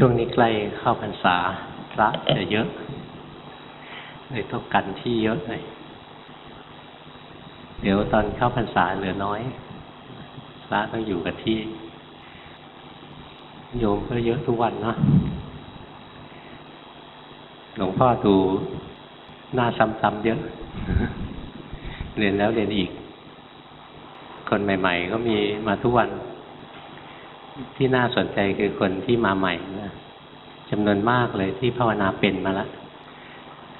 ช่วงนี้ใกล้เข้าพรรษาพระจะเยอะเลยต้องกันที่เยอะหน่อยเดี๋ยวตอนเข้าพรรษาเหลือน้อยพระต้องอยู่กับที่ โยมก็เยอะทุกวันเนาะหลวงพ่อดูหน้าซ้ำๆเยอะ เรียนแล้วเรียนอีก คนใหม่ ๆ ก็มีมาทุกวัน ที่น่าสนใจคือคนที่มาใหม่นะจำนวนมากเลยที่ภาวนาเป็นมาแล้ว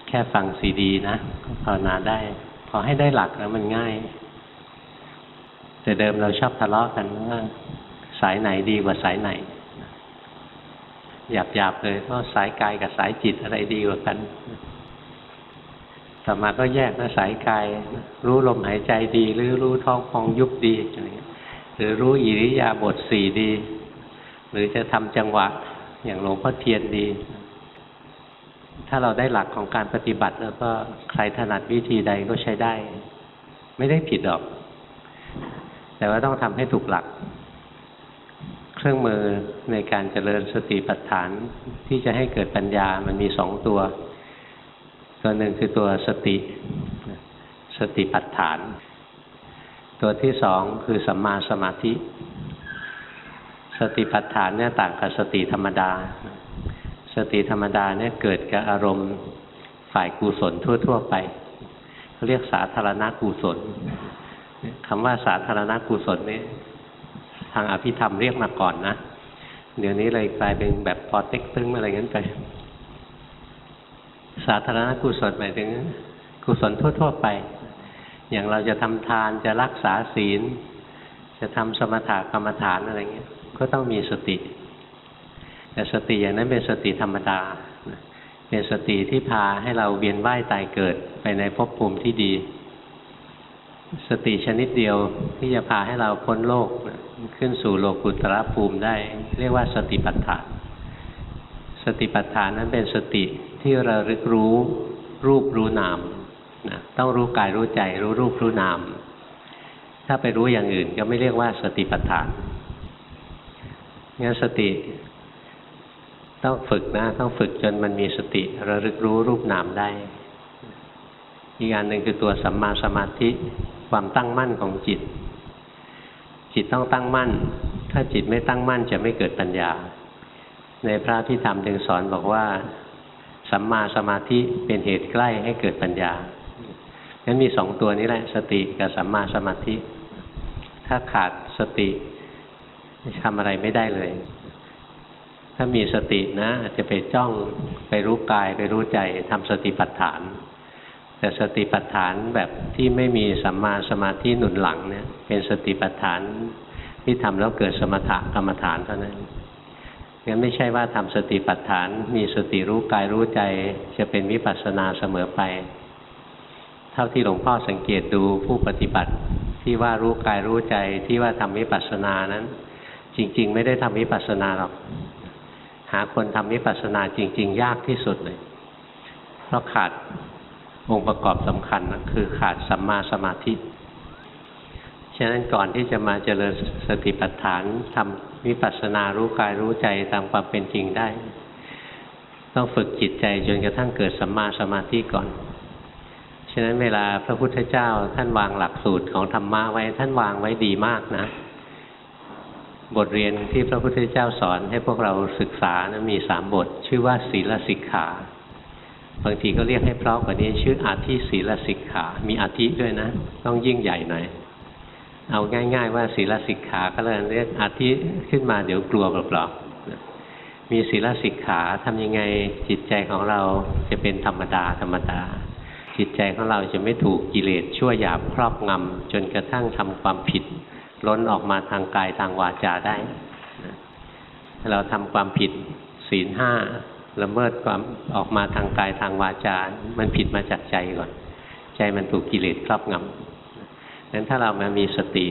แค่ฟังซีดีนะก็ภาวนาได้ พอให้ได้หลักแล้วมันง่าย แต่เดิมเราชอบทะเลาะกันว่าสายไหนดีกว่าสายไหนหยาบๆเลยว่าสายกายกับสายจิตอะไรดีกว่ากันต่อมาก็แยกนะสายกาย รู้ลมหายใจดี หรือรู้ท้องพองยุบดีอะไร หรือรู้อิริยาบถสี่ดี หรือจะทำจังหวะอย่างหลวงพ่อเทียนดี ถ้าเราได้หลักของการปฏิบัติแล้วก็ใครถนัดวิธีใดก็ใช้ได้ ไม่ได้ผิดหรอก แต่ว่าต้องทำให้ถูกหลัก เครื่องมือในการเจริญสติปัฏฐานที่จะให้เกิดปัญญามันมีสองตัว ตัวหนึ่งคือตัวสติ สติปัฏฐาน ตัวที่สองคือสัมมาสมาธิ สติปัฏฐานเนี่ยต่างกับสติธรรมดา สติธรรมดาเนี่ยเกิดกับอารมณ์ฝ่ายกุศลทั่ว ๆ ไปเขาเรียกสาธารณกุศลคำว่าสาธารณกุศลนี่ทางอภิธรรมเรียกมาก่อนนะ เดี๋ยวนี้เลยกลายเป็นแบบปอเต็กตึงอะไรเงั้นไป สาธารณกุศลหมายถึง กุศลทั่ว ๆ ไป อย่างเราจะทำทานจะรักษาศีล จะทำสมถะกรรมฐานอะไรเงี้ย ก็ต้องมีสติ แต่สติอย่างนั้นเป็นสติธรรมดา เป็นสติที่พาให้เราเวียนว่ายตายเกิดไปในภพภูมิที่ดี สติชนิดเดียวที่จะพาให้เราพ้นโลกขึ้นสู่โลกุตระภูมิได้ เรียกว่าสติปัฏฐาน สติปัฏฐานนั้นเป็นสติที่ระลึกรู้รูปรู้นาม นะต้องรู้กายรู้ใจ รู้รูปรู้นาม ถ้าไปรู้อย่างอื่นก็ไม่เรียกว่าสติปัฏฐานงั้นสติ ต้องฝึกนะ ต้องฝึกจนมันมีสติระลึกรู้รูปนามได้ อีกอันหนึ่งคือตัวสัมมาสมาธิความตั้งมั่นของจิต จิตต้องตั้งมั่น ถ้าจิตไม่ตั้งมั่นจะไม่เกิดปัญญา ในพระพิธรรมจึงสอนบอกว่า สัมมาสมาธิเป็นเหตุใกล้ให้เกิดปัญญา งั้นมีสองตัวนี้แหละ สติกับสัมมาสมาธิ ถ้าขาดสติทำอะไรไม่ได้เลย ถ้ามีสตินะอาจจะไปจ้องไปรู้กายไปรู้ใจทำสติปัฏฐาน แต่สติปัฏฐานแบบที่ไม่มีสัมมาสมาธิหนุนหลังเนี่ย เป็นสติปัฏฐานที่ทำแล้วเกิดสมถะกรรมฐานเท่านั้นงั้นไม่ใช่ว่าทำสติปัฏฐาน มีสติรู้กายรู้ใจจะเป็นวิปัสสนาเสมอไป เท่าที่หลวงพ่อสังเกตดูผู้ปฏิบัติที่ว่ารู้กายรู้ใจที่ว่าทำวิปัสสนานั้น จริง ๆ ไม่ได้ทำวิปัสสนาหรอก หาคนทำวิปัสสนาจริง ๆ ยากที่สุดเลย เพราะขาดองค์ประกอบสำคัญนะคือขาดสัมมาสมาธิฉะนั้นก่อนที่จะมาเจริญสติปัฏฐานทำวิปัสสนารู้กายรู้ใจตามความเป็นจริงได้ ต้องฝึกจิตใจจนกระทั่งเกิดสัมมาสมาธิก่อน ฉะนั้นเวลาพระพุทธเจ้าท่านวางหลักสูตรของธรรมะไว้ท่านวางไว้ดีมากนะ บทเรียนที่พระพุทธเจ้าสอนให้พวกเราศึกษานะมีสามบท ชื่อว่าศีลสิกขา บางทีก็เรียกให้เพราะกว่านี้ชื่ออาทิศีลสิกขา มีอาทิด้วยนะ ต้องยิ่งใหญ่หน่อยเอาง่าย ๆ ว่าศีลสิกขาก็เลยเรียกอาทิขึ้นมาเดี๋ยวกลัวเปล่าๆมีศีลสิกขาทำยังไงจิตใจของเราจะเป็นธรรมดาธรรมดา จิตใจของเราจะไม่ถูกกิเลสชั่วหยาบครอบงำจนกระทั่งทำความผิด ล้นออกมาทางกายทางวาจาได้ เราทำความผิดศีลห้าละเมิดความออกมาทางกายทางวาจา มันผิดมาจากใจก่อน ใจมันถูกกิเลสครอบงำนั้นถ้าเรามามีสติ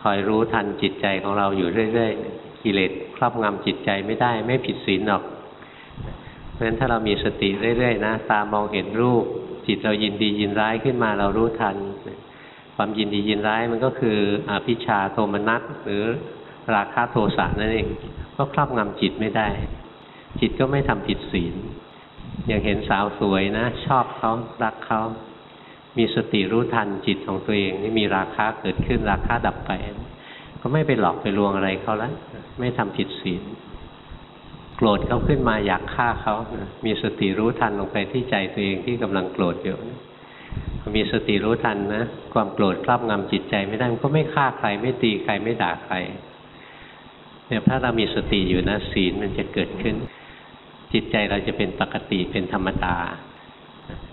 คอยรู้ทันจิตใจของเราอยู่เรื่อยๆ กิเลสครอบงำจิตใจไม่ได้ไม่ผิดศีลหรอกเพราะฉะนั้นถ้าเรามีสติเรื่อยๆนะ ตามองเห็นรูป จิตเรายินดียินร้ายขึ้นมาเรารู้ทัน ความยินดียินร้ายมันก็คืออภิชาโทมนัสหรือราคะโทสะนั่นเองก็ครอบงำจิตไม่ได้ จิตก็ไม่ทำผิดศีล อย่างเห็นสาวสวยนะ ชอบเขารักเขามีสติรู้ทันจิตของตัวเองนี่มีราคาเกิดขึ้นราคาดับไป ก็ไม่ไปหลอกไปลวงอะไรเขาแล้วไม่ทำผิดศีล โกรธเขาขึ้นมาอยากฆ่าเขามีสติรู้ทันลงไปที่ใจตัวเองที่กำลังโกรธอยู่มีสติรู้ทันนะ ความโกรธครอบงำจิตใจไม่ได้มันก็ไม่ฆ่าใครไม่ตีใครไม่ด่าใครเนี่ยถ้าเรามีสติอยู่นะศีลมันจะเกิดขึ้น จิตใจเราจะเป็นปกติเป็นธรรมดา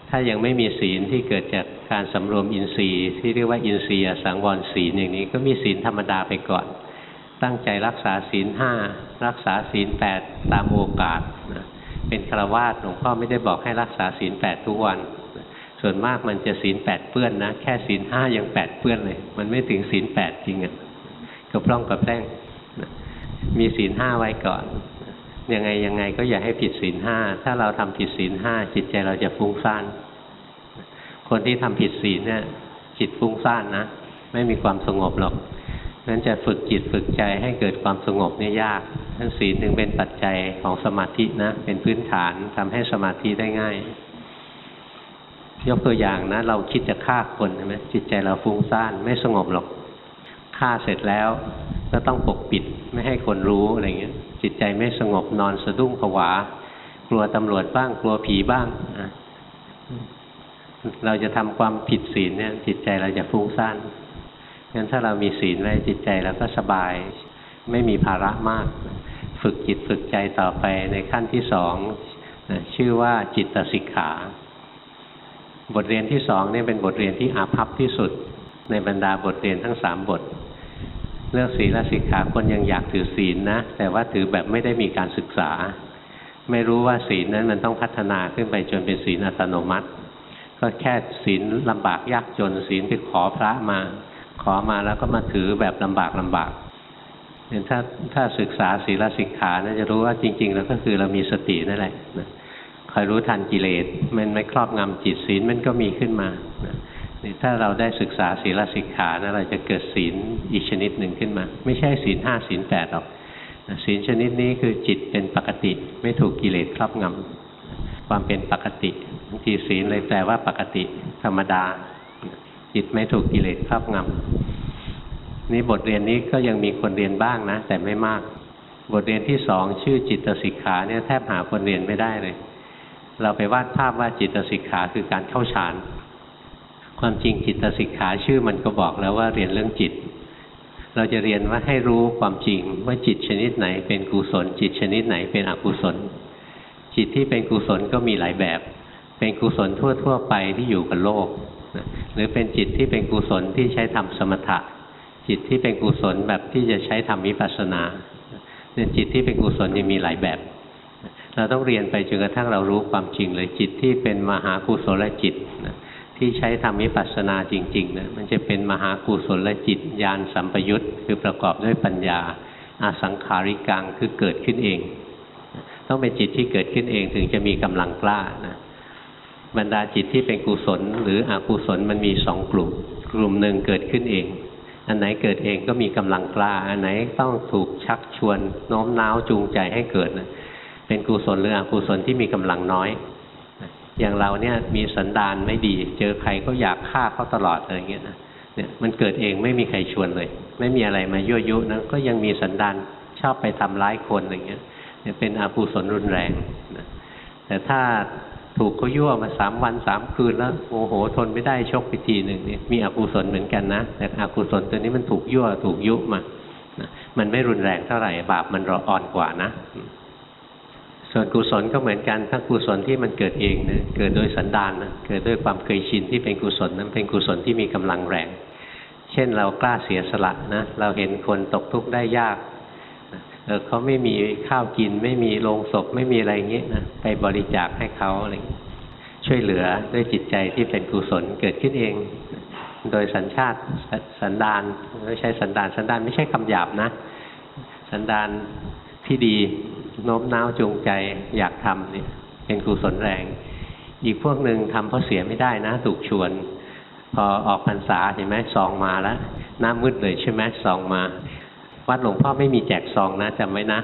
ถ้ายังไม่มีศีลที่เกิดจากการสำรวมอินทรีย์ ที่เรียกว่าอินทรีย์สังวรศีลอย่างนี้ ก็มีศีลธรรมดาไปก่อน ตั้งใจรักษาศีลห้ารักษาศีลแปดตามโอกาสนะเป็นฆราวาสหลวงพ่อไม่ได้บอกให้รักษาศีลแปดทุกวัน ส่วนมากมันจะศีลแปดเปื้อนนะ แค่ศีลห้ายังแปดเปื้อนเลย มันไม่ถึงศีลแปดจริงอะ่ะก็พร่องกับแป้งมีศีลห้าไว้ก่อน ยังไงยังไงก็อย่าให้ผิดศีลห้า ถ้าเราทำผิดศีลห้าจิตใจเราจะฟุ้งซ่าน คนที่ทำผิดศีลเนี่ยจิตฟุ้งซ่านนะ ไม่มีความสงบหรอก นั้นจะฝึกจิตฝึกใจให้เกิดความสงบเนี่ยยากทั้นศีลถึงเป็นปัจจัยของสมาธินะ เป็นพื้นฐานทำให้สมาธิได้ง่าย ยกตัวอย่างนะ เราคิดจะฆ่าคนใช่ไหมจิตใจเราฟุ้งซ่านไม่สงบหรอกฆ่าเสร็จแล้ว ก็ต้องปกปิดไม่ให้คนรู้อะไรเงี้ย จิตใจไม่สงบนอนสะดุ้งผวา กลัวตำรวจบ้างกลัวผีบ้างนะเราจะทำความผิดศีลเนี่ย จิตใจเราจะฟุ้งซ่าน งั้นถ้าเรามีศีลไว้จิตใจเราก็สบายไม่มีภาระมาก ฝึกจิตฝึกใจต่อไปในขั้นที่สองชื่อว่าจิตสิกขา บทเรียนที่สองนี่เป็นบทเรียนที่อาภัพที่สุด ในบรรดาบทเรียนทั้งสามบท เรื่องศีลสิกขาคนยังอยากถือศีลนะ แต่ว่าถือแบบไม่ได้มีการศึกษา ไม่รู้ว่าศีลนั้นมันต้องพัฒนาขึ้นไปจนเป็นศีลอัตโนมัติ ก็แค่ศีลลำบากยากจนศีลไปขอพระมา ขอมาแล้วก็มาถือแบบลำบากลำบากเนี่ยถ้าถ้าศึกษาศีลสิกขานะจะรู้ว่าจริง ๆ แล้วก็คือเรามีสตินั่นแหละคอยรู้ทันกิเลสมันไม่ครอบงำจิตศีลมันก็มีขึ้นมานี่ถ้าเราได้ศึกษาศีลสิกขานะเราจะเกิดศีลอีกชนิดหนึ่งขึ้นมา ไม่ใช่ศีลห้าศีลแปดหรอกศีลชนิดนี้คือจิตเป็นปกติ ไม่ถูกกิเลสครอบงำความเป็นปกติบางทีศีลเลยแปลว่าปกติ ธรรมดา จิตไม่ถูกกิเลสครอบงำนี่บทเรียนนี้ก็ยังมีคนเรียนบ้างนะ แต่ไม่มาก บทเรียนที่สองชื่อจิตสิกขาเนี่ยแทบหาคนเรียนไม่ได้เลย เราไปวาดภาพว่าจิตสิกขาคือการเข้าฌานความจริงจิตสิกขาชื่อมันก็บอกแล้วว่าเรียนเรื่องจิต เราจะเรียนว่าให้รู้ความจริงว่าจิตชนิดไหนเป็นกุศล จิตชนิดไหนเป็นอกุศล จิตที่เป็นกุศลก็มีหลายแบบ เป็นกุศลทั่ว ๆ ไปที่อยู่กับโลก หรือเป็นจิตที่เป็นกุศลที่ใช้ทำสมถะ จิตที่เป็นกุศลแบบที่จะใช้ทำวิปัสสนาเนี่ยจิตที่เป็นกุศลยังมีหลายแบบ เราต้องเรียนไปจนกระทั่งเรารู้ความจริงเลยจิตที่เป็นมหากุศลจิตนะที่ใช้ทำวิปัสสนาจริงๆนะมันจะเป็นมหากุศลจิตญาณสัมปยุตคือประกอบด้วยปัญญาอาสังขาริกังคือเกิดขึ้นเอง ต้องเป็นจิตที่เกิดขึ้นเองถึงจะมีกำลังกล้านะ บรรดาจิตที่เป็นกุศล หรืออกุศลมันมีสองกลุ่ม กลุ่มหนึ่งเกิดขึ้นเอง อันไหนเกิดเองก็มีกำลังกล้า อันไหนต้องถูกชักชวนโน้มน้าวจูงใจให้เกิดนะเป็นกุศลหรืออกุศลที่มีกำลังน้อย อย่างเราเนี่ยมีสันดานไม่ดี เจอใครก็อยากฆ่าเขาตลอดอะไรเงี้ยนะเนี่ยมันเกิดเองไม่มีใครชวนเลย ไม่มีอะไรมายั่วยุนะก็ยังมีสันดานชอบไปทำร้ายคนอะไรเงี้ยเนี่ยเป็นอกุศลรุนแรงนะแต่ถ้า ถูกเขายั่วมาสามวันสามคืนแล้วโอ้โหทนไม่ได้ชกไปทีหนึ่งนี่มีอกุศลเหมือนกันนะแต่อกุศลตัวนี้มันถูกยั่วถูกยุมานะมันไม่รุนแรงเท่าไหร่บาปมันรออ่อนกว่านะ ส่วนกุศลก็เหมือนกันทั้งกุศลที่มันเกิดเองนะเกิดโดยสันดานนะเกิดด้วยความเคยชินที่เป็นกุศลนั้นเป็นกุศลที่มีกำลังแรง เช่นเรากล้าเสียสละนะเราเห็นคนตกทุกข์ได้ยาก เออเขาไม่มีข้าวกิน ไม่มีโรงศพไม่มีอะไรเงี้ยนะไปบริจาคให้เขาอะไรช่วยเหลือด้วยจิตใจที่เป็นกุศลเกิดขึ้นเอง โดยสัญชาติสันดานไม่ใช่สันดานสันดานไม่ใช่คำหยาบนะ สันดานที่ดีโน้มน้าวจูงใจอยากทำเนี่ยเป็นกุศลแรง อีกพวกหนึ่งทำเพราะเสียไม่ได้นะ ถูกชวน พอออกพรรษาเห็นไหมซองมาแล้วหน้ามืดเลยใช่ไหมซองมา วัดหลวงพ่อไม่มีแจกซองนะจำไว้นะ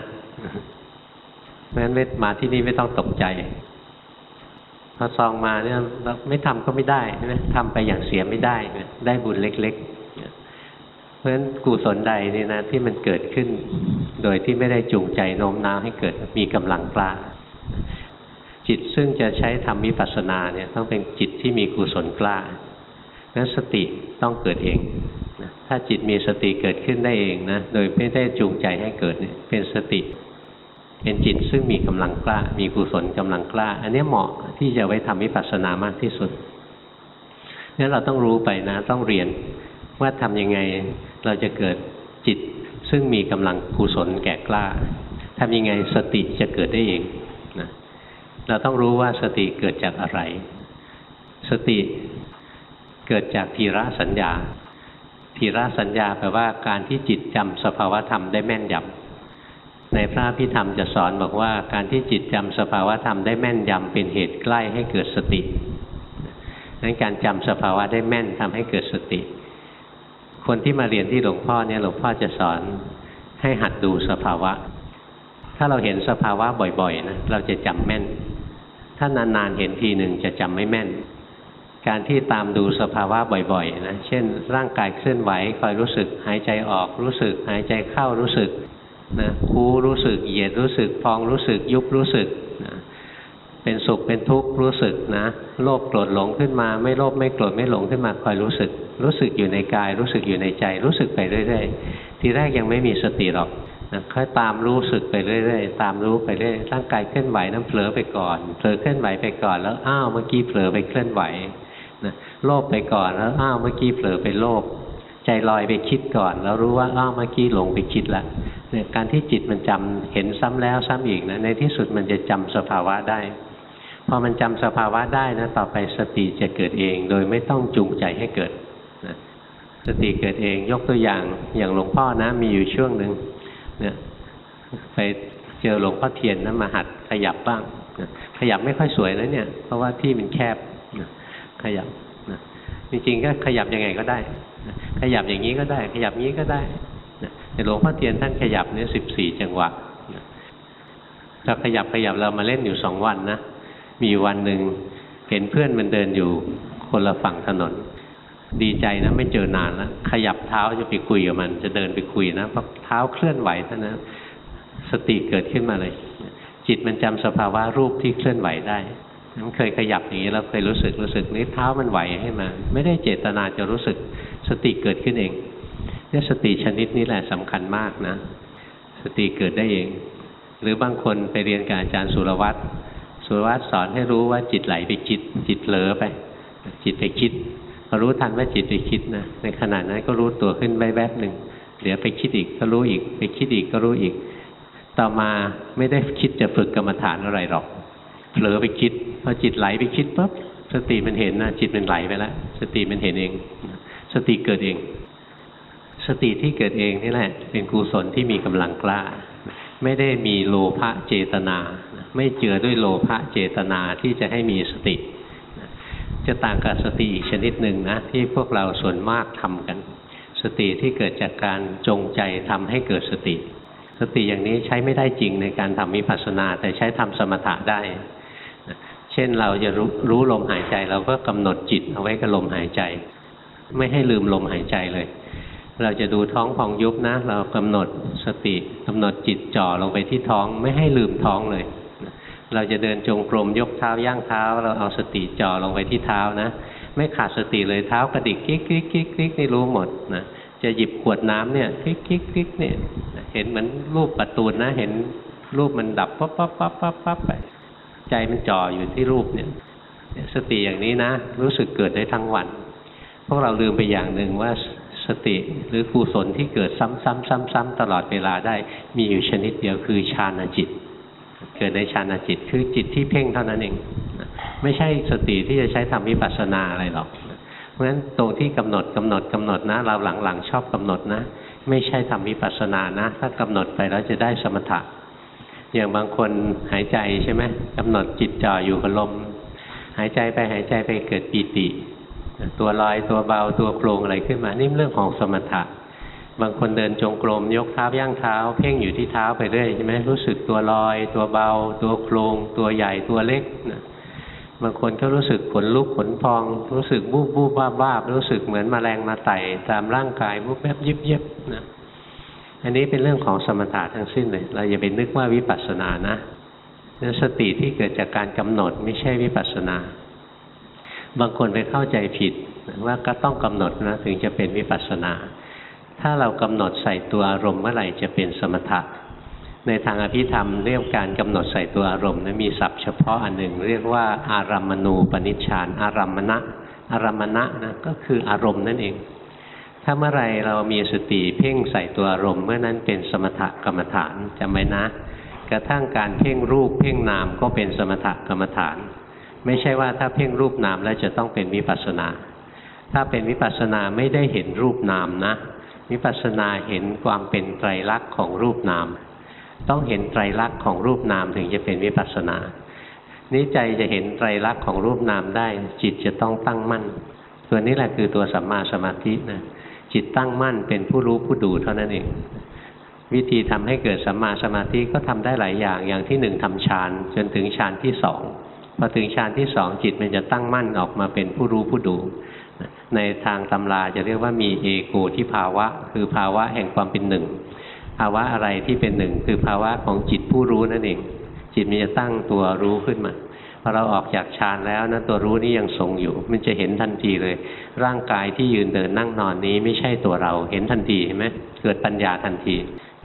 เพราะฉะนั้นมาที่นี่ไม่ต้องตกใจพอซองมาเนี่ยเราไม่ทำก็ไม่ได้ใช่ไหมทำไปอย่างเสียไม่ได้ได้บุญเล็ก ๆ เพราะฉะนั้นกุศลใดนี่นะที่มันเกิดขึ้น โดยที่ไม่ได้จูงใจโน้มน้าวให้เกิดมีกำลังกล้าจิตซึ่งจะใช้ทำวิปัสสนาเนี่ย ต้องเป็นจิตที่มีกุศลกล้านั้นสติต้องเกิดเอง ถ้าจิตมีสติเกิดขึ้นได้เองนะ โดยไม่ได้จูงใจให้เกิดเนี่ยเป็นสติ เป็นจิตซึ่งมีกำลังกล้า มีกุศลกำลังกล้า อันนี้เหมาะที่จะไว้ทำวิปัสสนามากที่สุดนั้นเราต้องรู้ไปนะ ต้องเรียนว่าทำยังไงเราจะเกิดจิตซึ่งมีกำลังกุศลแก่กล้าทำยังไงสติจะเกิดได้เองนะเราต้องรู้ว่าสติเกิดจากอะไร สติเกิดจากทีระสัญญา ทีระสัญญาแปลว่าการที่จิตจำสภาวธรรมได้แม่นยำในพระพิธรรมจะสอนบอกว่าการที่จิตจำสภาวะธรรมได้แม่นยำเป็นเหตุใกล้ให้เกิดสตินั้นการจำสภาวะได้แม่นทำให้เกิดสติ คนที่มาเรียนที่หลวงพ่อเนี่ยหลวงพ่อจะสอนให้หัดดูสภาวะ ถ้าเราเห็นสภาวะบ่อยๆนะเราจะจำแม่น ถ้านานๆเห็นทีหนึ่งจะจำไม่แม่น การที่ตามดูสภาวะบ่อยๆนะ เช่น ร่างกายเคลื่อนไหวคอยรู้สึก หายใจออกรู้สึก หายใจเข้ารู้สึกนะคูรู้สึกเหยียดรู้สึกพองรู้สึกยุบรู้สึกนะเป็นสุขเป็นทุกข์รู้สึกนะโลภโกรธหลงขึ้นมา ไม่โลภไม่โกรธไม่หลงขึ้นมาคอยรู้สึก รู้สึกอยู่ในกาย รู้สึกอยู่ในใจ รู้สึกไปเรื่อยๆทีแรกยังไม่มีสติหรอกนะค่อยตามรู้สึกไปเรื่อยๆตามรู้ไปเรื่อยร่างกายเคลื่อนไหวนั้นเผลอไปก่อนเผลอเคลื่อนไหวไปก่อนแล้วอ้าวเมื่อกี้เผลอไปเคลื่อนไหว นะโลภไปก่อนแล้วอ้าวเมื่อกี้เผลอไปโลภใจลอยไปคิดก่อน แล้วรู้ว่าอ้าวเมื่อกี้หลงไปคิดล้วเนี่ยการที่จิตมันจำเห็นซ้ำแล้วซ้ำอีกนะในที่สุดมันจะจำสภาวะได้พอมันจำสภาวะได้นะต่อไปสติจะเกิดเอง โดยไม่ต้องจูงใจให้เกิดนะสติเกิดเองยกตัวอย่างอย่างหลวงพ่อนะ มีอยู่ช่วงหนึ่งเนี่ยไปเจอหลวงพ่อเทียนนะมาหัดขยับบ้างนะขยับไม่ค่อยสวยนะเนี่ย เพราะว่าที่มันแคบนะ ขยับนะจริงๆก็ขยับยังไงก็ได้นะขยับอย่างนี้ก็ได้ ขยับงี้ก็ได้แต่หลวงพ่อเทียนท่านขยับเนี่ยสิบสี่จังหวะเราขยับขยับเรามาเล่นอยู่สองวันนะมีวันหนึ่งเห็นเพื่อนมันเดินอยู่คนละฝั่งถนน ดีใจนะไม่เจอนานแล้วขยับเท้าจะไปคุยกับมัน จะเดินไปคุยนะเพราะเท้าเคลื่อนไหวเท่านั้นสติเกิดขึ้นมาเลย จิตมันจำสภาวะรูปที่เคลื่อนไหวได้ มันเคยขยับอย่างนี้เราเคยรู้สึกรู้สึกนี้เท้ามันไหวให้มา ไม่ได้เจตนาจะรู้สึกสติเกิดขึ้นเองเนี่ยสติชนิดนี้แหละสำคัญมากนะ สติเกิดได้เอง หรือบางคนไปเรียนกับอาจารย์สุรวัตรสุรวัตรสอนให้รู้ว่าจิตไหลไปคิด จิตเผลอไป จิตไปคิดพอรู้ทันว่าจิตไปคิดนะในขณะนั้นก็รู้ตัวขึ้นแวบหนึ่งเดี๋ยวไปคิดอีกก็รู้อีก ไปคิดอีกก็รู้อีก ต่อมาไม่ได้คิดจะฝึกกรรมฐานอะไรหรอกเผลอไปคิด พอจิตไหลไปคิดปุ๊บสติมันเห็นนะจิตมันไหลไปแล้วสติมันเห็นเอง สติเกิดเอง สติที่เกิดเองนี่แหละ เป็นกุศลที่มีกำลังกล้า ไม่ได้มีโลภะเจตนา ไม่เจือด้วยโลภะเจตนาที่จะให้มีสติ จะต่างกับสติอีกชนิดหนึ่งนะ ที่พวกเราส่วนมากทำกัน สติที่เกิดจากการจงใจทำให้เกิดสติ สติอย่างนี้ใช้ไม่ได้จริงในการทำมิปัสสนา แต่ใช้ทำสมถะได้ เช่นเราจะรู้รู้ลมหายใจเราก็กำหนดจิตเอาไว้กับลมหายใจ ไม่ให้ลืมลมหายใจเลย เราจะดูท้องพองยุบนะ เรากำหนดสติกำหนดจิตจ่อลงไปที่ท้องไม่ให้ลืมท้องเลย เราจะเดินจงกรมยกเท้าย่างเท้า เราเอาสติจ่อลงไปที่เท้านะ ไม่ขาดสติเลยเท้ากระดิกกิ๊กกิ๊กคลิกนี่รู้หมดนะจะหยิบขวดน้ำเนี่ยกิ๊กกิ๊กกิ๊กเนี่ยเห็นเหมือนรูปประตูนะเห็นรูปมันดับปั๊บปั๊บปั๊บปั๊บปั๊บไป ใจมันจ่ออยู่ที่รูปเนี่ยสติอย่างนี้นะ รู้สึกเกิดได้ทั้งวัน พวกเราลืมไปอย่างหนึ่งว่าสติหรือกุศลที่เกิดซ้ำๆๆ ๆ ตลอดเวลาได้มีอยู่ชนิดเดียวคือฌานจิต เกิดในฌานจิตคือจิตที่เพ่งเท่านั้นเอง ไม่ใช่สติที่จะใช้ทำวิปัสสนาอะไรหรอก เพราะฉะนั้นตรงที่กำหนดกำหนดกำหนดนะ เราหลังๆชอบกำหนดนะ ไม่ใช่ทำวิปัสสนานะ ถ้ากำหนดไปแล้วจะได้สมถะ อย่างบางคนหายใจใช่ไหมกำหนดจิตจ่ออยู่กับลม หายใจไปหายใจไปเกิดปีติ ตัวลอยตัวเบาตัวโครงอะไรขึ้นมานี่เรื่องของสมถะ บางคนเดินจงกรมยกเท้าย่างเท้า เพ่งอยู่ที่เท้าไปเรื่อยใช่ไหมรู้สึกตัวลอย ตัวเบา ตัวโครงตัวใหญ่ตัวเล็กนะบางคนก็รู้สึกขนลุกขนพอง รู้สึกบูบบูบบ้าบ้ารู้สึกเหมือนมแมลงมาไต่ตามร่างกายบูบแบบยิบยิบนะ อันนี้เป็นเรื่องของสมถะทั้งสิ้นเลย เราอย่าไปนึกว่าวิปัสสนานะสติที่เกิดจากการกำหนดไม่ใช่วิปัสสนา บางคนไปเข้าใจผิดว่าก็ต้องกำหนดนะถึงจะเป็นวิปัสสนา ถ้าเรากำหนดใส่ตัวอารมณ์เมื่อไหร่จะเป็นสมถะ ในทางอภิธรรมเรียกการกำหนดใส่ตัวอารมณ์นะมีศัพท์เฉพาะอันหนึ่ง เรียกว่าอารัมมณูปนิชฌานอารัมมณะอารัมมณะนะก็คืออารมณ์นั่นเอง ถ้าเมื่อไรเรามีสติเพ่งใส่ตัวอารมณ์เมื่อนั้นเป็นสมถกรรมฐานจำไว้นะ กระทั่งการเพ่งรูปเพ่งนามก็เป็นสมถกรรมฐาน ไม่ใช่ว่าถ้าเพ่งรูปนามแล้วจะต้องเป็นวิปัสสนา ถ้าเป็นวิปัสสนาไม่ได้เห็นรูปนามนะวิปัสสนาเห็นความเป็นไตรลักษณ์ของรูปนาม ต้องเห็นไตรลักษณ์ของรูปนามถึงจะเป็นวิปัสสนานี้ใจจะเห็นไตรลักษณ์ของรูปนามได้ จิตจะต้องตั้งมั่นตัวนี้แหละคือตัวสัมมาสมาธินะ จิตตั้งมั่นเป็นผู้รู้ผู้ดูเท่านั้นเองวิธีทำให้เกิดสัมมาสมาธิก็ทำได้หลายอย่างอย่างที่หนึ่งทำฌานจนถึงฌานที่สองพอถึงฌานที่สองจิตมันจะตั้งมั่นออกมาเป็นผู้รู้ผู้ดู ในทางตำราจะเรียกว่ามีเอโกที่ภาวะ คือภาวะแห่งความเป็นหนึ่ง ภาวะอะไรที่เป็นหนึ่ง คือภาวะของจิตผู้รู้นั่นเอง จิตมันจะตั้งตัวรู้ขึ้นมา พอเราออกจากฌานแล้วนะตัวรู้นี่ยังทรงอยู่ มันจะเห็นทันทีเลย ร่างกายที่ยืนเดินนั่งนอนนี้ไม่ใช่ตัวเราเห็นทันทีเห็นไหมเกิดปัญญาทันที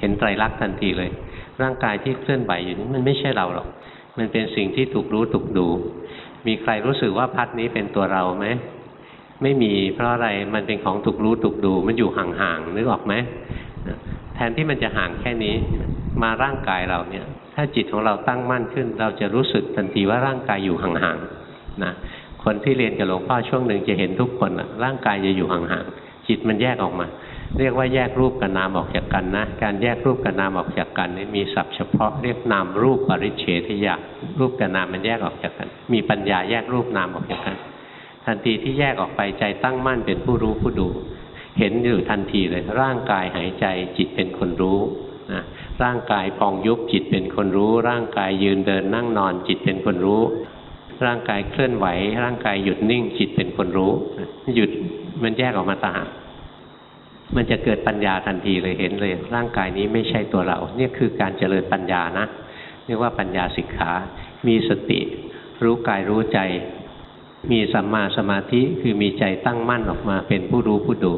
เห็นไตรลักษณ์ทันทีเลย ร่างกายที่เคลื่อนไหวอยู่นี้มันไม่ใช่เราหรอก มันเป็นสิ่งที่ถูกรู้ถูกดู มีใครรู้สึกว่าพัดนี้เป็นตัวเราไหมไม่มีเพราะอะไรมันเป็นของถูกรู้ถูกดูมันอยู่ห่างๆนึกออกไหมแทนที่มันจะห่างแค่นี้ มาร่างกายเราเนี่ย ถ้าจิตของเราตั้งมั่นขึ้น เราจะรู้สึกทันทีว่าร่างกายอยู่ห่างๆนะคนที่เรียนกับหลวงพ่อช่วงหนึ่งจะเห็นทุกคนร่างกายจะอยู่ห่างๆจิตมันแยกออกมา เรียกว่าแยกรูปกับนามออกจากกันนะ การแยกรูปกับนามออกจากกันนี่มีศัพท์เฉพาะเรียกนามรูปปริเฉทยะรูปกับนามมันแยกออกจากกัน มีปัญญาแยกรูปนามออกจากกัน ทันทีที่แยกออกไปใจตั้งมั่นเป็นผู้รู้ผู้ดู เห็นอยู่ทันทีเลยร่างกายหายใจจิตเป็นคนรู้ ร่างกายพองยุบจิตเป็นคนรู้ ร่างกายยืนเดินนั่งนอนจิตเป็นคนรู้ ร่างกายเคลื่อนไหว ร่างกายหยุดนิ่งจิตเป็นคนรู้ หยุดมันแยกออกมาต่างมันจะเกิดปัญญาทันทีเลยเห็นเลย ร่างกายนี้ไม่ใช่ตัวเรา เนี่ยคือการเจริญปัญญานะเรียกว่าปัญญาสิกขา มีสติ รู้กายรู้ใจ มีสัมมาสมาธิคือมีใจตั้งมั่นออกมาเป็นผู้รู้ผู้ดู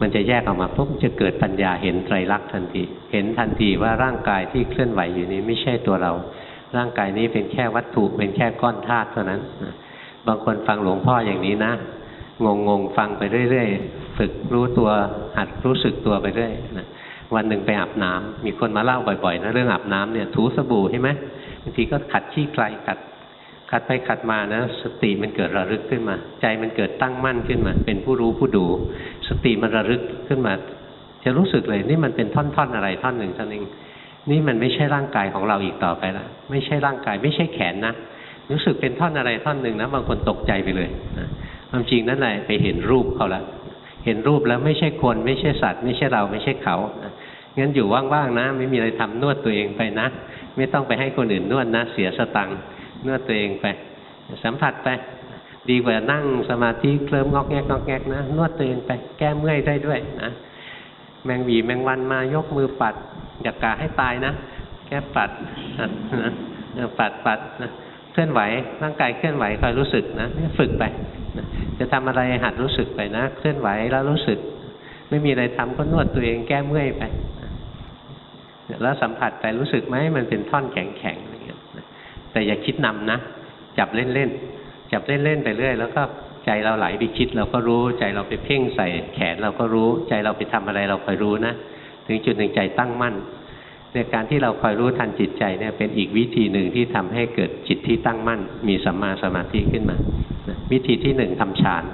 มันจะแยกออกมาปุ๊บจะเกิดปัญญาเห็นไตรลักษณ์ทันที เห็นทันทีว่าร่างกายที่เคลื่อนไหวอยู่นี้ไม่ใช่ตัวเรา ร่างกายนี้เป็นแค่วัตถุเป็นแค่ก้อนธาตุเท่านั้น บางคนฟังหลวงพ่ออย่างนี้นะงงงฟังไปเรื่อยๆฝึกรู้ตัวหัดรู้สึกตัวไปเรื่อยนะวันหนึ่งไปอาบน้ำมีคนมาเล่าบ่อยๆนะเรื่องอาบน้ำเนี่ยถูสบู่ใช่ไหมบางทีก็ขัดขี้ไกลขัดขัดไปขัดมานะสติมันเกิดระลึกขึ้นมา ใจมันเกิดตั้งมั่นขึ้นมา เป็นผู้รู้ผู้ดู สติมันระลึกขึ้นมา จะรู้สึกเลยนี่มันเป็นท่อนๆอะไรท่อนหนึ่งท่อนหนึ่งนี่มันไม่ใช่ร่างกายของเราอีกต่อไปละไม่ใช่ร่างกาย ไม่ใช่แขนนะรู้สึกเป็นท่อนอะไรท่อนหนึ่งนะบางคนตกใจไปเลยนะความจริงนั่นแหละไปเห็นรูปเขาละเห็นรูปแล้วไม่ใช่คนไม่ใช่สัตว์ ไม่ใช่เราไม่ใช่เขางั้นอยู่ว่างๆนะ ไม่มีอะไรทำนวดตัวเองไปนะ ไม่ต้องไปให้คนอื่นนวดนะ เสียสตังค์นวดตัวเองไป สัมผัสไป ดีกว่านั่งสมาธิเคลิ้มงอกแงกงอกแงกนะนวดตัวเองไปแก้เมื่อยได้ด้วยนะแมงวีแมงวันมายกมือปัดอยากกาให้ตายนะแก้ปัดนะปัดปัดนะเคลื่อนไหวร่างกายเคลื่อนไหวคอยรู้สึกนะฝึกไปนะจะทำอะไรหัดรู้สึกไปนะ เคลื่อนไหวแล้วรู้สึก ไม่มีอะไรทำก็นวดตัวเองแก้เมื่อยไปแล้วสัมผัสไปรู้สึกไหมมันเป็นท่อนแข็งแข็งแต่อย่าคิดนำนะ จับเล่นๆ จับเล่นๆไปเรื่อย แล้วก็ใจเราไหลไปคิดเราก็รู้ ใจเราไปเพ่งใส่แขนเราก็รู้ ใจเราไปทำอะไรเราคอยรู้นะ ถึงจุดหนึ่งใจตั้งมั่นในการที่เราคอยรู้ทันจิตใจเนี่ยเป็นอีกวิธีหนึ่งที่ทำให้เกิดจิตที่ตั้งมั่น มีสัมมาสมาธิขึ้นมา วิธีที่หนึ่งทำฌาน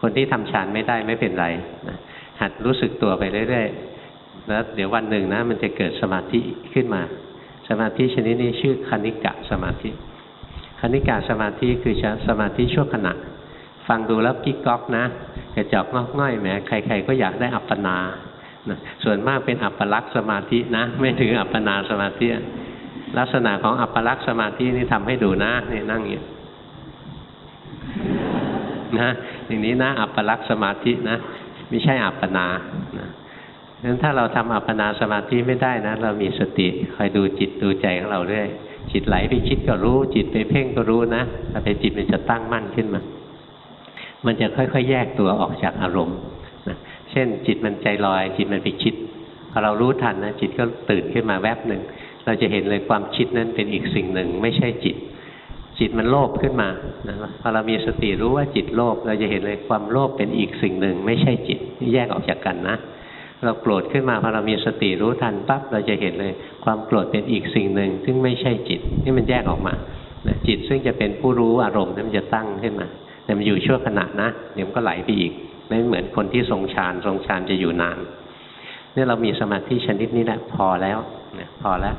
คนที่ทำฌานไม่ได้ไม่เป็นไรนะหัดรู้สึกตัวไปเรื่อยๆแล้วเดี๋ยววันหนึ่งนะมันจะเกิดสมาธิขึ้นมา สมาธิชนิดนี้ชื่อคณิกะสมาธิ คณิกะสมาธิคือสมาธิชั่วขณะ ฟังดูแล้วกิ๊กก๊อกนะกระจอกงอกง่อยแหมใคร ๆ ก็อยากได้อัปปนานะส่วนมากเป็นอัปปลักษ์สมาธินะ ไม่ถึงอัปปนาสมาธิลักษณะของอัปปลักษ์สมาธินี่ทำให้ดูนะนี่นั่งอยู่นะอย่างนี้นะอัปปลักษ์สมาธินะ ไม่ใช่อัปปนานะงั้นถ้าเราทำอัปปนาสมาธิไม่ได้นะ เรามีสติคอยดูจิตดูใจของเราเรื่อย จิตไหลไปคิดก็รู้ จิตไปเพ่งก็รู้นะแต่ไปจิตมันจะตั้งมั่นขึ้นมา มันจะค่อยๆ แยกตัวออกจากอารมณ์นะเช่น จิตมันใจลอย จิตมันไปคิดพอเรารู้ทันนะจิตก็ตื่นขึ้นมาแวบหนึ่งเราจะเห็นเลยความคิดนั้นเป็นอีกสิ่งหนึ่ง ไม่ใช่จิต จิตมันโลภขึ้นมานะพอเรามีสติรู้ว่าจิตโลภเราจะเห็นเลยความโลภเป็นอีกสิ่งหนึ่ง ไม่ใช่จิตแยกออกจากกันนะ เราโกรธขึ้นมาพอเรามีสติรู้ทันปั๊บเราจะเห็นเลย ความโกรธเป็นอีกสิ่งหนึ่ง ซึ่งไม่ใช่จิตนี่มันแยกออกมาจิตซึ่งจะเป็นผู้รู้อารมณ์นั้นมันจะตั้งขึ้นมา แต่มันอยู่ชั่วขณะนะเดี๋ยวมันก็ไหลไปอีก ไม่เหมือนคนที่ทรงฌานทรงฌานจะอยู่นานนี่เรามีสมาธิชนิดนี้แหละพอแล้วนะพอแล้ว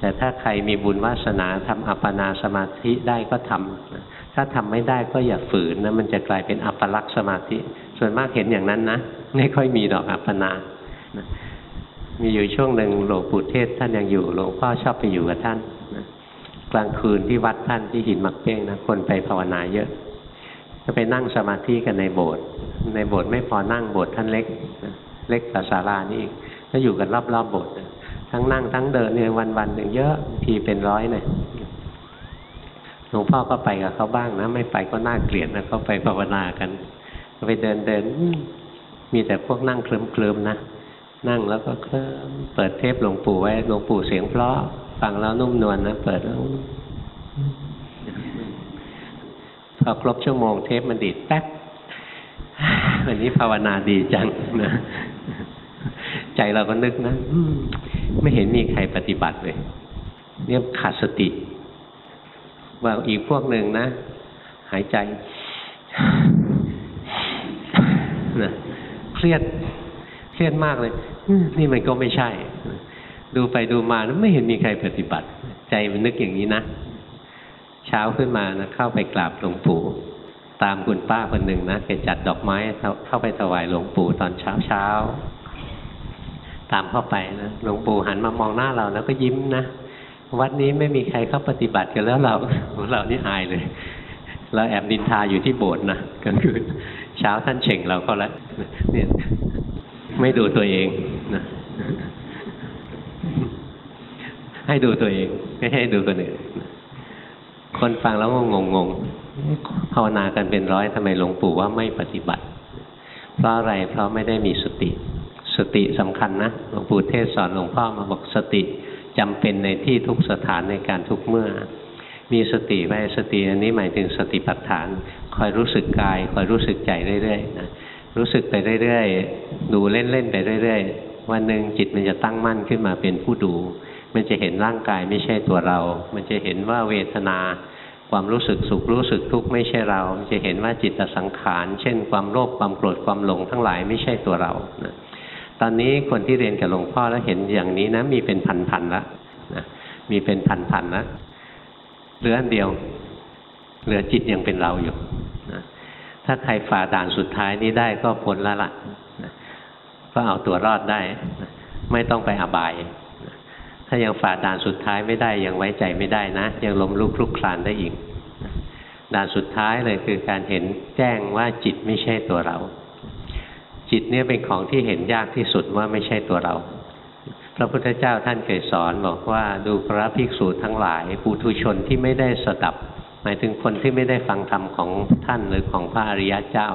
แต่ถ้าใครมีบุญวาสนาทำอัปปนาสมาธิได้ก็ทำถ้าทำไม่ได้ก็อย่าฝืนนะมันจะกลายเป็นอัปปลักษสมาธิ ส่วนมากเห็นอย่างนั้นนะ ไม่ค่อยมีดอกอัปปนา มีอยู่ช่วงหนึ่งหลวงปู่เทศท่านยังอยู่หลวงพ่อชอบไปอยู่กับท่านนะกลางคืนที่วัดท่านที่หินมักเป้งนะคนไปภาวนาเยอะก็ไปนั่งสมาธิกันในโบสถ์ในโบสถ์ไม่พอนั่งโบสถ์ท่านเล็กเล็กกว่าศาลานี่ก็อยู่กันรอบๆบโบสถ์ทั้งนั่งทั้งเดินเนี่ยวันวันหนึ่งเยอะทีเป็นร้อยเนี่ยหลวงพ่อก็ไปกับเขาบ้างนะ ไม่ไปก็น่าเกลียดนะเขาไปภาวนากันไปเดินเดินมีแต่พวกนั่งเคลิ้มๆนะ นั่งแล้วก็เคลิ้มเปิดเทปหลวงปู่ไว้หลวงปู่เสียงเพราะฟังแล้วนุ่มนวลนะเปิดแล้วพอครบชั่วโมงเทปมันดีดแป๊บวันนี้ภาวนาดีจังนะใจเราก็นึกนะไม่เห็นมีใครปฏิบัติเลย เนี่ยขาดสติ ว่าอีกพวกหนึ่งนะ หายใจนะเครียดเครียดมากเลย นี่มันก็ไม่ใช่ ดูไปดูมานะไม่เห็นมีใครปฏิบัติ ใจมันนึกอย่างนี้นะ เช้าขึ้นมานะเข้าไปกราบหลวงปู่ตามคุณป้าคนหนึ่งนะแกจัดดอกไม้เข้าไปถวายหลวงปู่ตอนเช้าเช้าตามเข้าไปนะหลวงปู่หันมามองหน้าเราแล้วก็ยิ้มนะวัดนี้ไม่มีใครเข้าปฏิบัติกันแล้วเราเรานี่อายเลยเราแอบดินทาอยู่ที่โบสถ์นะกลางคืนเช้าท่านเฉ่งเราก็แล้วเนี่ยไม่ดูตัวเอง ให้ดูตัวเอง ไม่ให้ดูคนอื่นคนฟังแล้วงงงงภาวนากันเป็นร้อยทำไมหลวงปู่ว่าไม่ปฏิบัติ เพราะอะไรเพราะไม่ได้มีสติ สติสำคัญนะหลวงปู่เทศสอนหลวงพ่อมาบอกสติจำเป็นในที่ทุกสถานในการทุกเมื่อ มีสติไว้สติอันนี้หมายถึงสติปัฏฐาน คอยรู้สึกกาย คอยรู้สึกใจเรื่อยๆนะรู้สึกไปเรื่อยๆ ดูเล่นๆไปเรื่อยๆ วันหนึ่งจิตมันจะตั้งมั่นขึ้นมาเป็นผู้ดู มันจะเห็นร่างกายไม่ใช่ตัวเรา มันจะเห็นว่าเวทนา ความรู้สึกสุขรู้สึกทุกข์ไม่ใช่เรามันจะเห็นว่าจิตสังขาร เช่น ความโลภความโกรธความหลงทั้งหลายไม่ใช่ตัวเรานะตอนนี้คนที่เรียนกับหลวงพ่อแล้วเห็นอย่างนี้นะมีเป็นพันๆและนะมีเป็นพันๆและเหลืออันเดียว เหลือจิตยังเป็นเราอยู่นะถ้าใครฝ่าด่านสุดท้ายนี้ได้ก็พ้นละละนะ ก็เอาตัวรอดได้ ไม่ต้องไปอบาย ถ้ายังฝ่าด่านสุดท้ายไม่ได้ยังไว้ใจไม่ได้นะ ยังล้มลุกคลุกคลานได้อีกด่านสุดท้ายเลยคือการเห็นแจ้งว่าจิตไม่ใช่ตัวเรา จิตเนี่ยเป็นของที่เห็นยากที่สุดว่าไม่ใช่ตัวเรา พระพุทธเจ้าท่านเคยสอนบอกว่าดูพระภิกษุทั้งหลายปุถุชนที่ไม่ได้สดับ หมายถึงคนที่ไม่ได้ฟังธรรมของท่านหรือของพระอริยเจ้า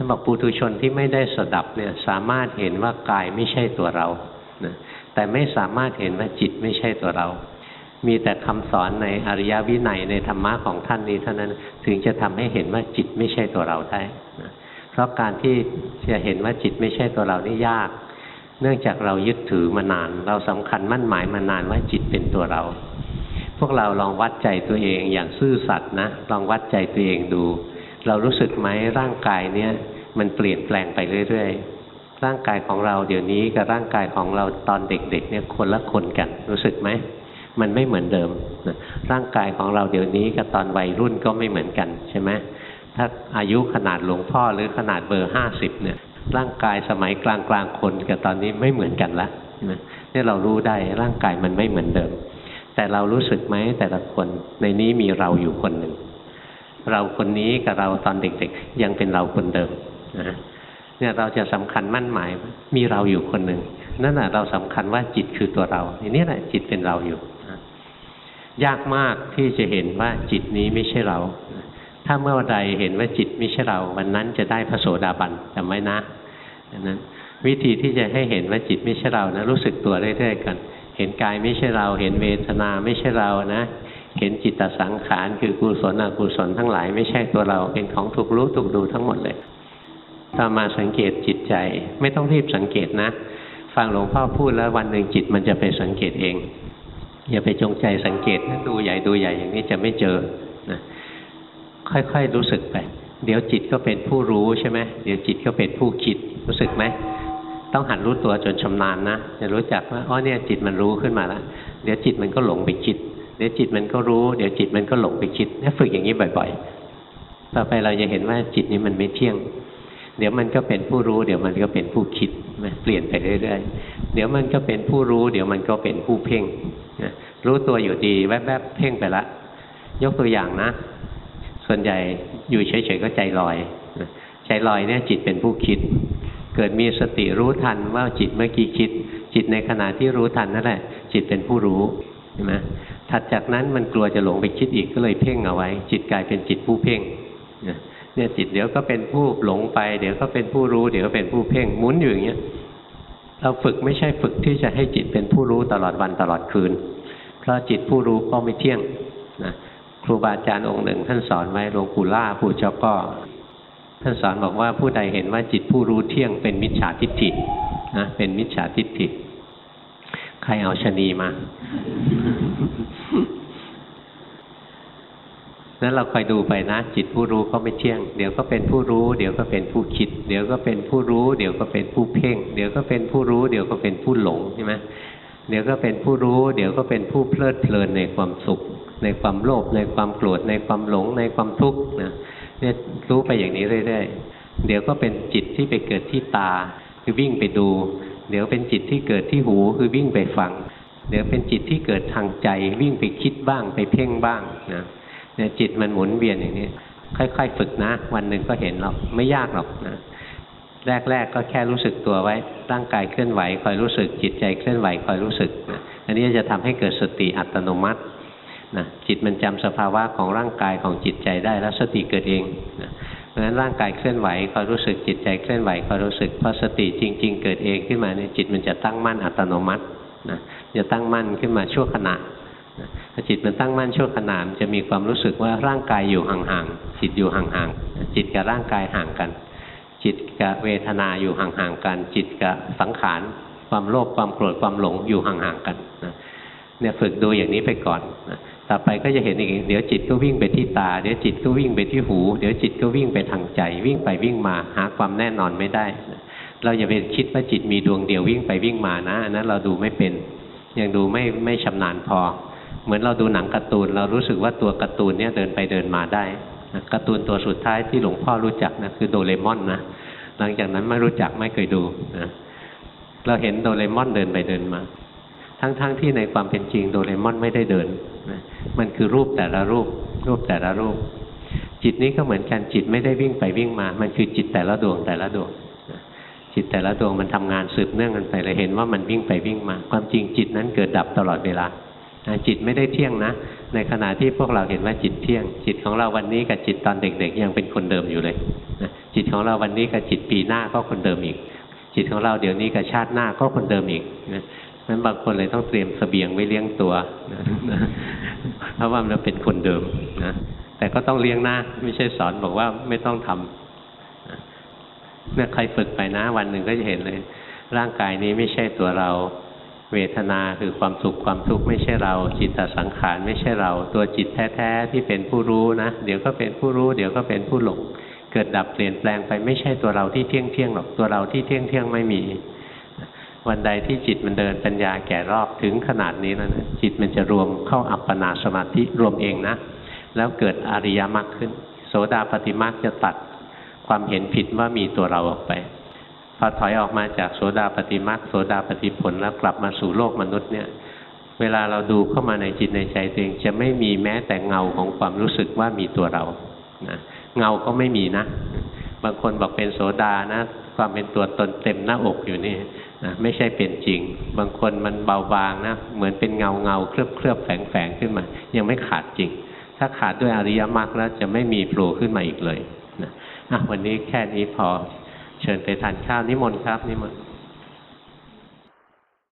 ท่านบอกปุถุชนที่ไม่ได้สดับเนี่ยสามารถเห็นว่ากายไม่ใช่ตัวเรานะแต่ไม่สามารถเห็นว่าจิตไม่ใช่ตัวเรา มีแต่คำสอนในอริยวินัยในธรรมะของท่านนี้เท่านั้นถึงจะทำให้เห็นว่าจิตไม่ใช่ตัวเราได้นะเพราะการที่จะเห็นว่าจิตไม่ใช่ตัวเรานี่ยาก เนื่องจากเรายึดถือมานาน เราสำคัญมั่นหมายมานานว่าจิตเป็นตัวเรา พวกเราลองวัดใจตัวเองอย่างซื่อสัตย์นะ ลองวัดใจตัวเองดู เรารู้สึกไหมร่างกายเนี้ย มันเปลี่ยนแปลงไปเรื่อยๆ ร่างกายของเราเดี๋ยวนี้กับร่างกายของเราตอนเด็กๆเนี่ยคนละคนกันรู้สึกไหมมันไม่เหมือนเดิมนะร่างกายของเราเดี๋ยวนี้กับตอนวัยรุ่นก็ไม่เหมือนกันใช่ไหมถ้าอายุขนาดหลวงพ่อหรือขนาดเบอร์ห้าสิบเนี่ยร่างกายสมัยกลางกลางๆคนกับตอนนี้ไม่เหมือนกันละนี่เรารู้ได้ร่างกายมันไม่เหมือนเดิม แต่เรารู้สึกไหมแต่ละคนในนี้มีเราอยู่คนหนึ่งเราคนนี้กับเราตอนเด็กๆ ยังเป็นเราคนเดิม นะเนี่ยเราจะสำคัญมั่นหมาย มีเราอยู่คนหนึ่งนั่นแหะเราสำคัญว่าจิตคือตัวเราอันนี้แหละจิตเป็นเราอยู่ยากมากที่จะเห็นว่าจิตนี้ไม่ใช่เรา ถ้าเมื่อใดเห็นว่าจิตไม่ใช่เรา วันนั้นจะได้พระโสดาบันจำไว้นะนั้นวิธีที่จะให้เห็นว่าจิตไม่ใช่เรานะรู้สึกตัวเรื่อยๆกัน เห็นกายไม่ใช่เรา เห็นเวทนาไม่ใช่เรานะ เห็นจิตตสังขารคือกุศลอกุศลทั้งหลายไม่ใช่ตัวเรา เป็นของถูกรู้ถูกดูทั้งหมดเลย ต่อมาสังเกตจิตใจ ไม่ต้องรีบสังเกตนะ ฟังหลวงพ่อพูดแล้ววันหนึ่งจิตมันจะไปสังเกตเอง อย่าไปจงใจสังเกตนะดูใหญ่ดูใหญ่อย่างนี้จะไม่เจอนะค่อยๆรู้สึกไป เดี๋ยวจิตก็เป็นผู้รู้ใช่ไหมเดี๋ยวจิตก็เป็นผู้คิดรู้สึกไหมต้องหัดรู้ตัวจนชำนาญนะจะรู้จักว่าอ๋อเนี่ยจิตมันรู้ขึ้นมาแล้วเดี๋ยวจิตมันก็หลงไปคิด เดี๋ยวจิตมันก็รู้ เดี๋ยวจิตมันก็หลงไปคิดเนี่ยฝึกอย่างนี้บ่อย ๆ ต่อไปเราจะเห็นว่าจิตนี้มันไม่เที่ยง เดี๋ยวมันก็เป็นผู้รู้ เดี๋ยวมันก็เป็นผู้คิดนะเปลี่ยนไปเรื่อยๆ เดี๋ยวมันก็เป็นผู้รู้ เดี๋ยวมันก็เป็นผู้เพ่งนะรู้ตัวอยู่ดีแวบๆเพ่งไปละ ยกตัวอย่างนะ ส่วนใหญ่อยู่เฉยๆก็ใจลอยนะใจลอยเนี่ยจิตเป็นผู้คิด เกิดมีสติรู้ทันว่าจิตเมื่อกี้คิด จิตในขณะที่รู้ทันนั่นแหละ จิตเป็นผู้รู้ใช่ไหมถัดจากนั้นมันกลัวจะหลงไปคิดอีกก็เลยเพ่งเอาไว้ จิตกลายเป็นจิตผู้เพ่ง เนี่ยจิตเดี๋ยวก็เป็นผู้หลงไป เดี๋ยวก็เป็นผู้รู้ เดี๋ยวก็เป็นผู้เพ่งหมุนอยู่อย่างเงี้ยเราฝึกไม่ใช่ฝึกที่จะให้จิตเป็นผู้รู้ตลอดวันตลอดคืน เพราะจิตผู้รู้ก็ไม่เที่ยงนะครูบาอาจารย์องค์หนึ่ง ท่านสอนไว้หลวงปู่ล่าปู่เจ้าก็ท่านสอนบอกว่าผู้ใดเห็นว่าจิตผู้รู้เที่ยงเป็นมิจฉาทิฏฐินะเป็นมิจฉาทิฏฐิใครเอาชะนีมา นั้นเราคอยดูไปนะ จิตผู้รู้ก็ไม่เที่ยง เดี๋ยวก็เป็นผู้รู้ เดี๋ยวก็เป็นผู้คิด เดี๋ยวก็เป็นผู้รู้ เดี๋ยวก็เป็นผู้เพ่ง เดี๋ยวก็เป็นผู้รู้ เดี๋ยวก็เป็นผู้หลงใช่ไหมเดี๋ยวก็เป็นผู้รู้ เดี๋ยวก็เป็นผู้เพลิดเพลินในความสุข ในความโลภในความโกรธในความหลงในความทุกข์นะเนี่ยรู้ไปอย่างนี้เรื่อยๆ เดี๋ยวก็เป็นจิตที่ไปเกิดที่ตา คือวิ่งไปดู เดี๋ยวเป็นจิตที่เกิดที่หูคือวิ่งไปฟัง เดี๋ยวเป็นจิตที่เกิดทางใจ วิ่งไปคิดบ้างไปเพ่งบ้างนะ เนี่ยจิตมันหมุนเวียนอย่างนี้ ค่อย ๆ ฝึกนะ วันหนึ่งก็เห็นหรอกไม่ยากหรอกนะแรกๆก็แค่รู้สึกตัวไว้ ร่างกายเคลื่อนไหวคอยรู้สึก จิตใจเคลื่อนไหวคอยรู้สึกนะอันนี้จะทำให้เกิดสติอัตโนมัตินะจิตมันจำสภาวะของร่างกายของจิตใจได้แล้วสติเกิดเองนะเพราะฉะนั้นร่างกายเคลื่อนไหวคอยรู้สึกจิตใจเคลื่อนไหวคอยรู้สึกพอสติจริง ๆ เกิดเองขึ้นมาเนี่ยจิตมันจะตั้งมั่นอัตโนมัตินะจะตั้งมั่นขึ้นมาชั่วขณะ จิตมันตั้งมั่นชั่วขณะมันจะมีความรู้สึกว่าร่างกายอยู่ห่างๆจิตอยู่ห่างๆจิตกับร่างกายห่างกัน จิตกับเวทนาอยู่ห่างๆกัน จิตกับสังขารความโลภความโกรธความหลงอยู่ห่างๆกันนะเนี่ยฝึกดูอย่างนี้ไปก่อนนะต่อไปก็จะเห็นอีกเดี๋ยวจิตก็วิ่งไปที่ตา เดี๋ยวจิตก็วิ่งไปที่หู เดี๋ยวจิตก็วิ่งไปทางใจ วิ่งไปวิ่งมาหาความแน่นอนไม่ได้ เราอย่าไปคิดว่าจิตมีดวงเดียววิ่งไปวิ่งมานะอันนั้นเราดูไม่เป็น ยังดูไม่ไม่ชำนาญพอ เหมือนเราดูหนังการ์ตูน เรารู้สึกว่าตัวการ์ตูนเนี่ยเดินไปเดินมาได้การ์ตูนตัวสุดท้ายที่หลวงพ่อรู้จักนะคือโดเรมอนนะหลังจากนั้นไม่รู้จักไม่เคยดูนะเราเห็นโดเรมอนเดินไปเดินมา ทั้งๆทที่ในความเป็นจริงโดเรมอนไม่ได้เดินนะมันคือรูปแต่ละรูป รูปแต่ละรูป จิตนี้ก็เหมือนกันจิตไม่ได้วิ่งไปวิ่งมา มันคือจิตแต่ละดวงแต่ละดวงจิตแต่ละดวงมันทำงานสืบเนื่องกันไปเลยเห็นว่ามันวิ่งไปวิ่งมา ความจริงจิตนั้นเกิดดับตลอดเวลา จิตไม่ได้เที่ยงนะ ในขณะที่พวกเราเห็นว่าจิตเที่ยง จิตของเราวันนี้กับจิตตอนเด็ก ๆ ยังเป็นคนเดิมอยู่เลยจิตของเราวันนี้กับจิตปีหน้าก็คนเดิมอีก จิตของเราเดี๋ยวนี้กับชาติหน้าก็คนเดิมอีกนะนั้นบางคนเลยต้องเตรียมสเสบียงไว้เลี้ยงตัวเพราะว่ามันเป็นคนเดิมนะแต่ก็ต้องเลี้ยงหน้าไม่ใช่สอนบอกว่าไม่ต้องทำนะเนี่ยใครฝึกไปนะ วันหนึ่งก็จะเห็นเลย ร่างกายนี้ไม่ใช่ตัวเรา เวทนาคือความสุขความทุกข์ไม่ใช่เรา จิตตสังขารไม่ใช่เรา ตัวจิตแท้ๆที่เป็นผู้รู้นะ เดี๋ยวก็เป็นผู้รู้ เดี๋ยวก็เป็นผู้หลงเกิดดับเปลี่ยนแปลงไปไม่ใช่ตัวเราที่เที่ยงเที่ยงหรอกตัวเราที่เที่ยงเที่ยงไม่มี วันใดที่จิตมันเดินปัญญาแก่รอบถึงขนาดนี้แล้วนะจิตมันจะรวมเข้าอัปปนาสมาธิรวมเองนะ แล้วเกิดอริยมรรคขึ้น โสดาปฏิมรรคจะตัดความเห็นผิดว่ามีตัวเราออกไป พอถอยออกมาจากโสดาปฏิมาโสดาปฏิผลแล้วกลับมาสู่โลกมนุษย์เนี่ย เวลาเราดูเข้ามาในจิตในใจตัวเองจะไม่มีแม้แต่เงาของความรู้สึกว่ามีตัวเรานะเงาก็ไม่มีนะ บางคนบอกเป็นโสดานะ ความเป็นตัวตนเต็มหน้าอกอยู่นี่นะไม่ใช่เป็นจริง บางคนมันเบาบางนะ เหมือนเป็นเงาเงาเคลือบเคลือบแฝงแฝงขึ้นมา ยังไม่ขาดจริง ถ้าขาดด้วยอริยมรรคแล้วจะไม่มีโผล่ขึ้นมาอีกเลยนะอะวันนี้แค่นี้พอ เชิญไปทานข้าวนิมนต์ครับนิมนต์